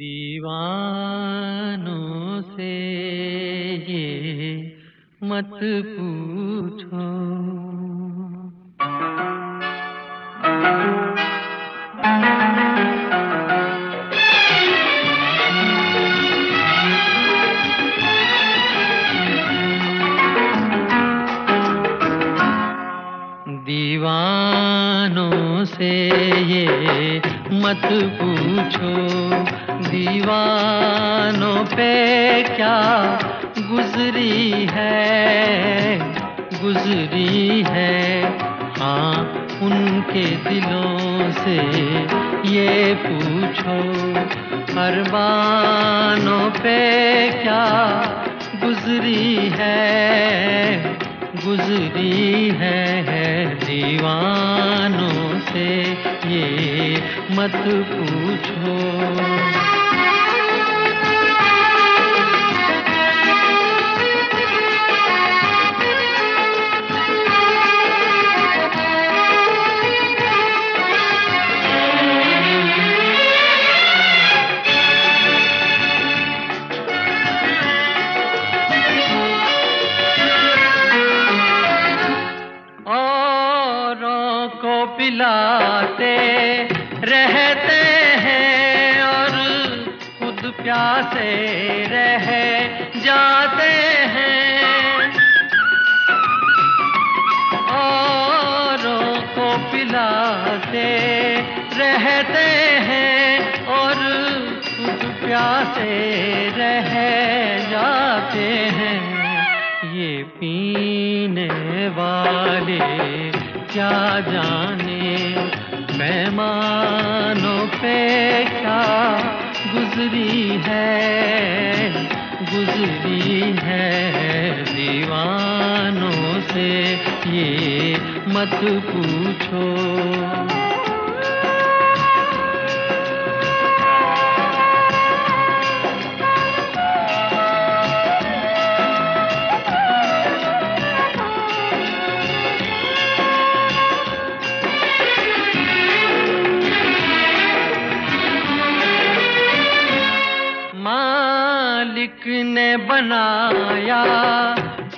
दीवानों से ये मत पूछो। दीवानों से ये मत पूछो, दीवानों पे क्या गुजरी है? गुजरी है हाँ उनके दिलों से ये पूछो अरबानों पे क्या गुजरी है? गुजरी है दीवानों से ये मत पूछो। पिलाते रहते हैं और खुद प्यासे रह जाते हैं। औरों को पिलाते रहते हैं और खुद प्यासे रह जाते हैं। ये पीने वाले क्या जाने पैमानों पे क्या गुजरी है? गुजरी है दीवानों से ये मत पूछो। ने बनाया।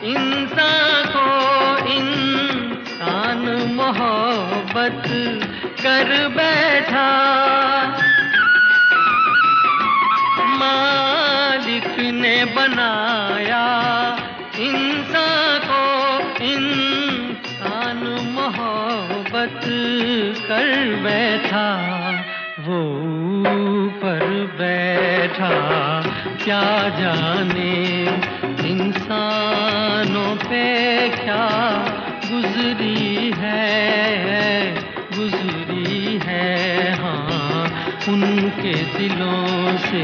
इंसान को इंसान मोहब्बत कर बैठा। मालिक ने बनाया। इंसान को इंसान मोहब्बत कर बैठा। वो पर बैठा। क्या जाने? इंसानों पे क्या गुजरी है? गुजरी है हाँ। उनके दिलों से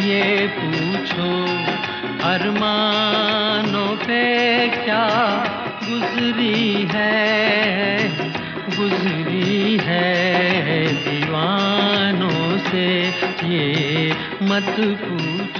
ये पूछो, अरमानों पे क्या गुजरी है? से ये मत पूछ।